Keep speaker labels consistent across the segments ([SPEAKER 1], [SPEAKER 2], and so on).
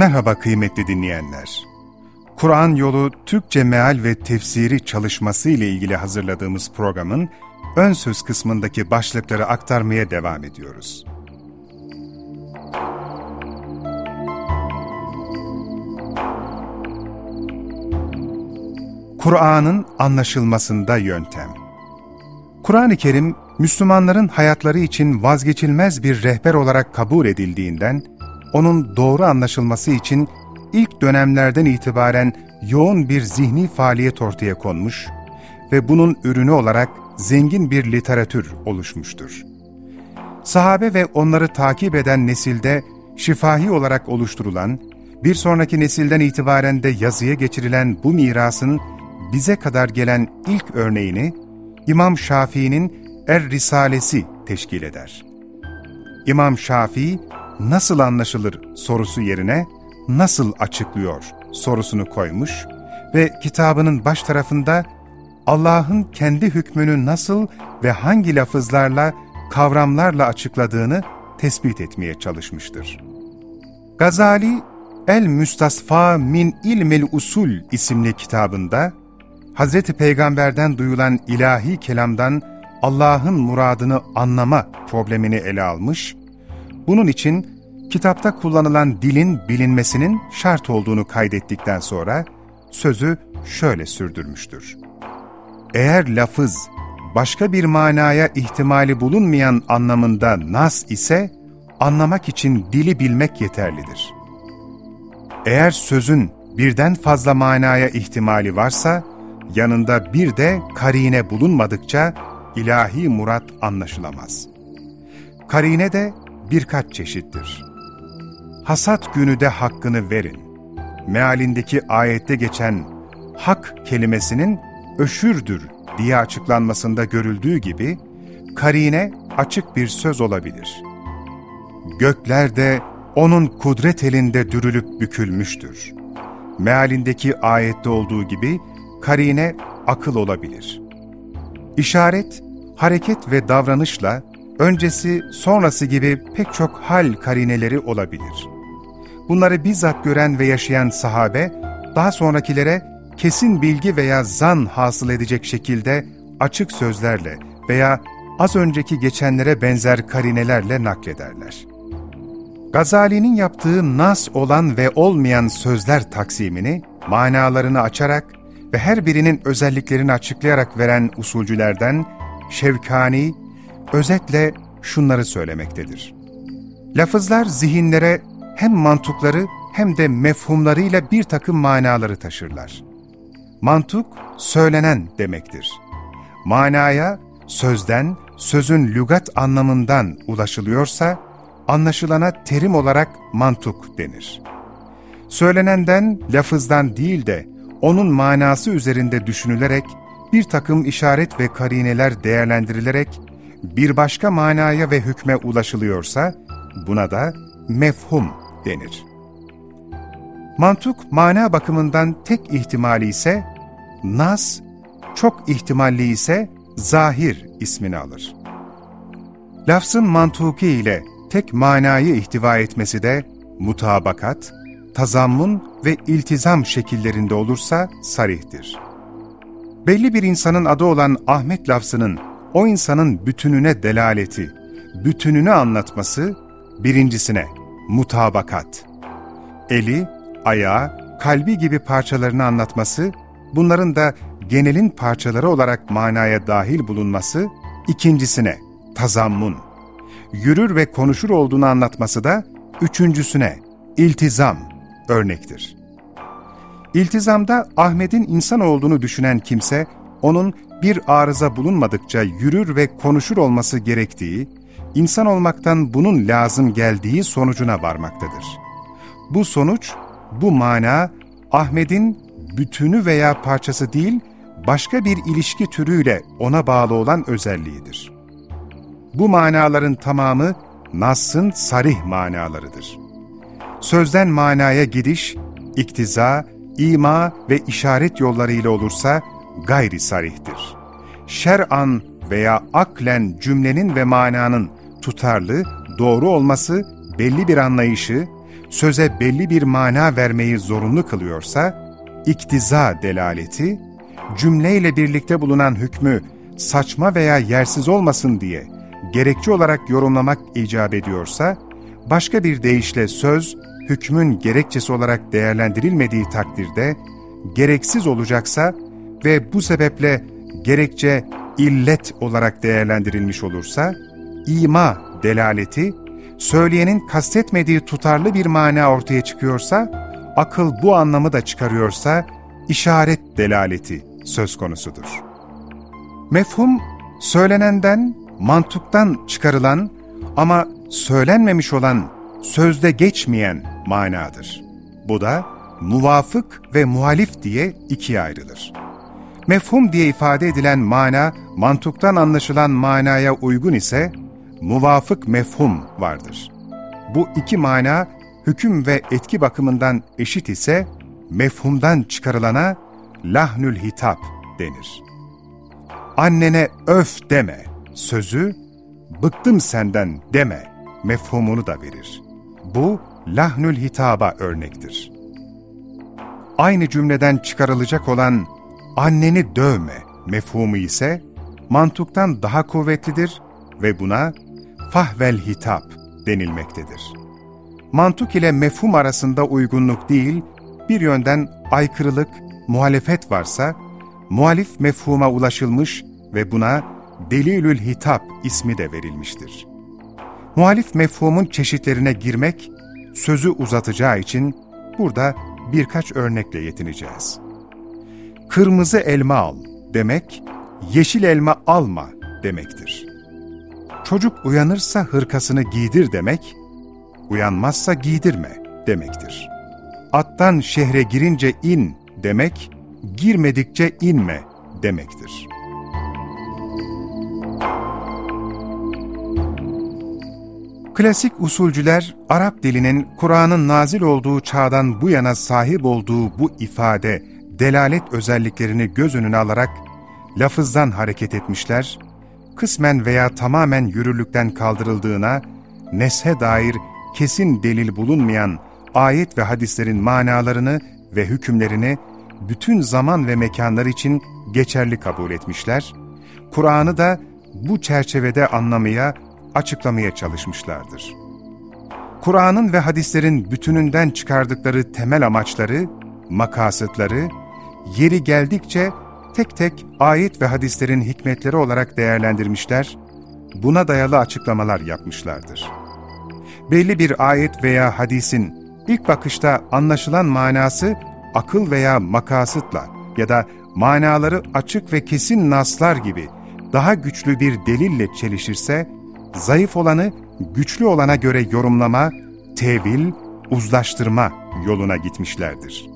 [SPEAKER 1] Merhaba kıymetli dinleyenler. Kur'an yolu Türkçe meal ve tefsiri çalışması ile ilgili hazırladığımız programın ön söz kısmındaki başlıkları aktarmaya devam ediyoruz. Kur'an'ın anlaşılmasında yöntem Kur'an-ı Kerim, Müslümanların hayatları için vazgeçilmez bir rehber olarak kabul edildiğinden, onun doğru anlaşılması için ilk dönemlerden itibaren yoğun bir zihni faaliyet ortaya konmuş ve bunun ürünü olarak zengin bir literatür oluşmuştur. Sahabe ve onları takip eden nesilde şifahi olarak oluşturulan, bir sonraki nesilden itibaren de yazıya geçirilen bu mirasın bize kadar gelen ilk örneğini İmam Şafii'nin Er-Risalesi teşkil eder. İmam Şafii, nasıl anlaşılır sorusu yerine nasıl açıklıyor sorusunu koymuş ve kitabının baş tarafında Allah'ın kendi hükmünü nasıl ve hangi lafızlarla, kavramlarla açıkladığını tespit etmeye çalışmıştır. Gazali, El-Müstasfa min İlmil Usul isimli kitabında, Hz. Peygamber'den duyulan ilahi kelamdan Allah'ın muradını anlama problemini ele almış bunun için kitapta kullanılan dilin bilinmesinin şart olduğunu kaydettikten sonra sözü şöyle sürdürmüştür. Eğer lafız başka bir manaya ihtimali bulunmayan anlamında nas ise anlamak için dili bilmek yeterlidir. Eğer sözün birden fazla manaya ihtimali varsa, yanında bir de karine bulunmadıkça ilahi murat anlaşılamaz. Karine de birkaç çeşittir. Hasat günü de hakkını verin. Mealindeki ayette geçen hak kelimesinin öşürdür diye açıklanmasında görüldüğü gibi, karine açık bir söz olabilir. Gökler de onun kudret elinde dürülüp bükülmüştür. Mealindeki ayette olduğu gibi, karine akıl olabilir. İşaret, hareket ve davranışla öncesi, sonrası gibi pek çok hal karineleri olabilir. Bunları bizzat gören ve yaşayan sahabe, daha sonrakilere kesin bilgi veya zan hasıl edecek şekilde açık sözlerle veya az önceki geçenlere benzer karinelerle naklederler. Gazali'nin yaptığı nas olan ve olmayan sözler taksimini, manalarını açarak ve her birinin özelliklerini açıklayarak veren usulcülerden Şevkani, özetle şunları söylemektedir. Lafızlar zihinlere hem mantukları hem de mefhumlarıyla bir takım manaları taşırlar. Mantuk, söylenen demektir. Manaya, sözden, sözün lügat anlamından ulaşılıyorsa, anlaşılana terim olarak mantuk denir. Söylenenden, lafızdan değil de onun manası üzerinde düşünülerek, bir takım işaret ve karineler değerlendirilerek bir başka manaya ve hükme ulaşılıyorsa, buna da mefhum denir. Mantuk, mana bakımından tek ihtimali ise nas, çok ihtimalli ise zahir ismini alır. Lafzın mantuki ile tek manayı ihtiva etmesi de mutabakat, tazammun ve iltizam şekillerinde olursa sarihtir. Belli bir insanın adı olan Ahmet lafzının o insanın bütününe delaleti, bütününü anlatması birincisine mutabakat. Eli, ayağı, kalbi gibi parçalarını anlatması, bunların da genelin parçaları olarak manaya dahil bulunması ikincisine tazammun. Yürür ve konuşur olduğunu anlatması da üçüncüsüne iltizam örnektir. İltizamda Ahmet'in insan olduğunu düşünen kimse, onun bir arıza bulunmadıkça yürür ve konuşur olması gerektiği, insan olmaktan bunun lazım geldiği sonucuna varmaktadır. Bu sonuç, bu mana Ahmet'in bütünü veya parçası değil, başka bir ilişki türüyle ona bağlı olan özelliğidir. Bu manaların tamamı Nas'ın sarih manalarıdır. Sözden manaya gidiş, iktiza, ima ve işaret yollarıyla olursa gayri sarihtir. Şer'an veya aklen cümlenin ve mananın tutarlı, doğru olması belli bir anlayışı, söze belli bir mana vermeyi zorunlu kılıyorsa, iktiza delaleti, cümleyle birlikte bulunan hükmü saçma veya yersiz olmasın diye gerekçe olarak yorumlamak icap ediyorsa, başka bir deyişle söz, hükmün gerekçesi olarak değerlendirilmediği takdirde, gereksiz olacaksa ve bu sebeple gerekçe illet olarak değerlendirilmiş olursa, ima delaleti, söyleyenin kastetmediği tutarlı bir mana ortaya çıkıyorsa, akıl bu anlamı da çıkarıyorsa, işaret delaleti söz konusudur. Mefhum, söylenenden, mantuktan çıkarılan ama söylenmemiş olan, sözde geçmeyen manadır. Bu da muvafık ve muhalif diye ikiye ayrılır. Mefhum diye ifade edilen mana, mantuktan anlaşılan manaya uygun ise, muvafık mefhum vardır. Bu iki mana, hüküm ve etki bakımından eşit ise, mefhumdan çıkarılana lahnül hitap denir. Annene öf deme sözü, bıktım senden deme mefhumunu da verir. Bu, lahnül hitaba örnektir. Aynı cümleden çıkarılacak olan anneni dövme mefhumu ise mantuktan daha kuvvetlidir ve buna fahvel hitap denilmektedir. Mantuk ile mefhum arasında uygunluk değil, bir yönden aykırılık, muhalefet varsa, muhalif mefhuma ulaşılmış ve buna delilül hitap ismi de verilmiştir. Muhalif mefhumun çeşitlerine girmek, sözü uzatacağı için burada birkaç örnekle yetineceğiz. Kırmızı elma al demek, yeşil elma alma demektir. Çocuk uyanırsa hırkasını giydir demek, uyanmazsa giydirme demektir. Attan şehre girince in demek, girmedikçe inme demektir. Klasik usulcüler, Arap dilinin Kur'an'ın nazil olduğu çağdan bu yana sahip olduğu bu ifade, delalet özelliklerini göz önüne alarak lafızdan hareket etmişler, kısmen veya tamamen yürürlükten kaldırıldığına, neshe dair kesin delil bulunmayan ayet ve hadislerin manalarını ve hükümlerini bütün zaman ve mekanlar için geçerli kabul etmişler, Kur'an'ı da bu çerçevede anlamaya açıklamaya çalışmışlardır. Kur'an'ın ve hadislerin bütününden çıkardıkları temel amaçları, makasıtları, yeri geldikçe tek tek ayet ve hadislerin hikmetleri olarak değerlendirmişler, buna dayalı açıklamalar yapmışlardır. Belli bir ayet veya hadisin ilk bakışta anlaşılan manası akıl veya makasıtla ya da manaları açık ve kesin naslar gibi daha güçlü bir delille çelişirse, zayıf olanı güçlü olana göre yorumlama, tevil, uzlaştırma yoluna gitmişlerdir.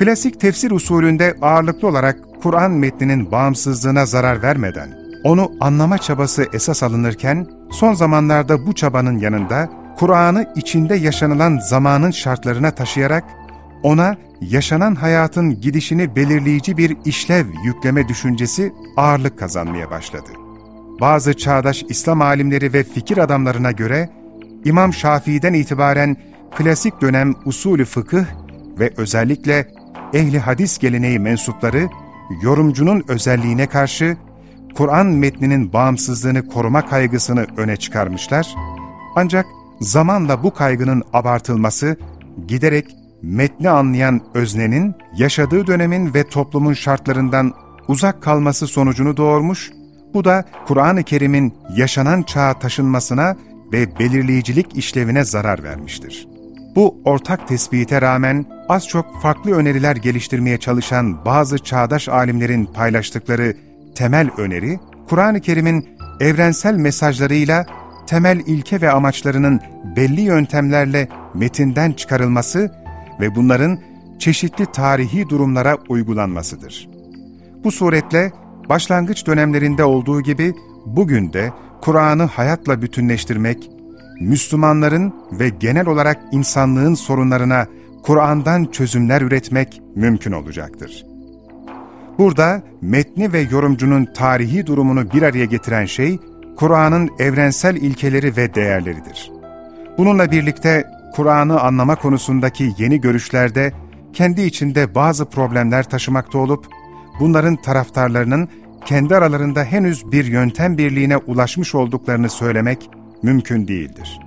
[SPEAKER 1] Klasik tefsir usulünde ağırlıklı olarak Kur'an metninin bağımsızlığına zarar vermeden, onu anlama çabası esas alınırken, son zamanlarda bu çabanın yanında Kur'an'ı içinde yaşanılan zamanın şartlarına taşıyarak, ona yaşanan hayatın gidişini belirleyici bir işlev yükleme düşüncesi ağırlık kazanmaya başladı. Bazı çağdaş İslam alimleri ve fikir adamlarına göre İmam Şafii'den itibaren klasik dönem usulü fıkıh ve özellikle ehli hadis geleneği mensupları yorumcunun özelliğine karşı Kur'an metninin bağımsızlığını koruma kaygısını öne çıkarmışlar. Ancak zamanla bu kaygının abartılması giderek metni anlayan öznenin yaşadığı dönemin ve toplumun şartlarından uzak kalması sonucunu doğurmuş bu da Kur'an-ı Kerim'in yaşanan çağa taşınmasına ve belirleyicilik işlevine zarar vermiştir. Bu ortak tespite rağmen az çok farklı öneriler geliştirmeye çalışan bazı çağdaş alimlerin paylaştıkları temel öneri, Kur'an-ı Kerim'in evrensel mesajlarıyla temel ilke ve amaçlarının belli yöntemlerle metinden çıkarılması ve bunların çeşitli tarihi durumlara uygulanmasıdır. Bu suretle başlangıç dönemlerinde olduğu gibi bugün de Kur'an'ı hayatla bütünleştirmek, Müslümanların ve genel olarak insanlığın sorunlarına Kur'an'dan çözümler üretmek mümkün olacaktır. Burada metni ve yorumcunun tarihi durumunu bir araya getiren şey, Kur'an'ın evrensel ilkeleri ve değerleridir. Bununla birlikte Kur'an'ı anlama konusundaki yeni görüşlerde kendi içinde bazı problemler taşımakta olup, bunların taraftarlarının kendi aralarında henüz bir yöntem birliğine ulaşmış olduklarını söylemek mümkün değildir.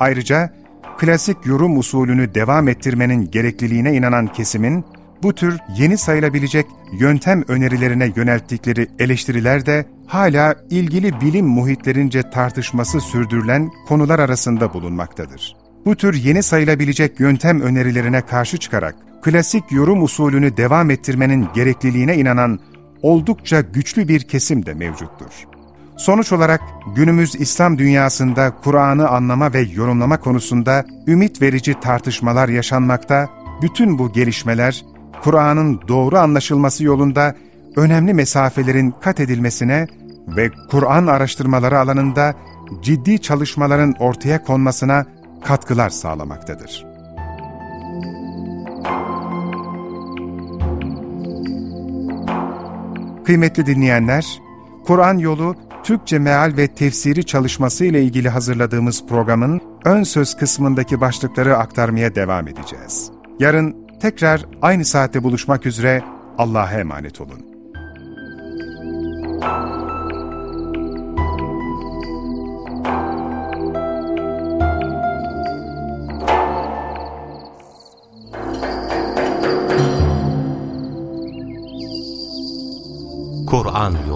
[SPEAKER 1] Ayrıca klasik yorum usulünü devam ettirmenin gerekliliğine inanan kesimin, bu tür yeni sayılabilecek yöntem önerilerine yönelttikleri eleştiriler de hala ilgili bilim muhitlerince tartışması sürdürülen konular arasında bulunmaktadır. Bu tür yeni sayılabilecek yöntem önerilerine karşı çıkarak klasik yorum usulünü devam ettirmenin gerekliliğine inanan oldukça güçlü bir kesim de mevcuttur. Sonuç olarak günümüz İslam dünyasında Kur'an'ı anlama ve yorumlama konusunda ümit verici tartışmalar yaşanmakta, bütün bu gelişmeler Kur'an'ın doğru anlaşılması yolunda önemli mesafelerin kat edilmesine ve Kur'an araştırmaları alanında ciddi çalışmaların ortaya konmasına katkılar sağlamaktadır. Kıymetli dinleyenler, Kur'an yolu Türkçe meal ve tefsiri çalışması ile ilgili hazırladığımız programın ön söz kısmındaki başlıkları aktarmaya devam edeceğiz. Yarın tekrar aynı saatte buluşmak üzere Allah'a emanet olun.
[SPEAKER 2] Kur'an Yolu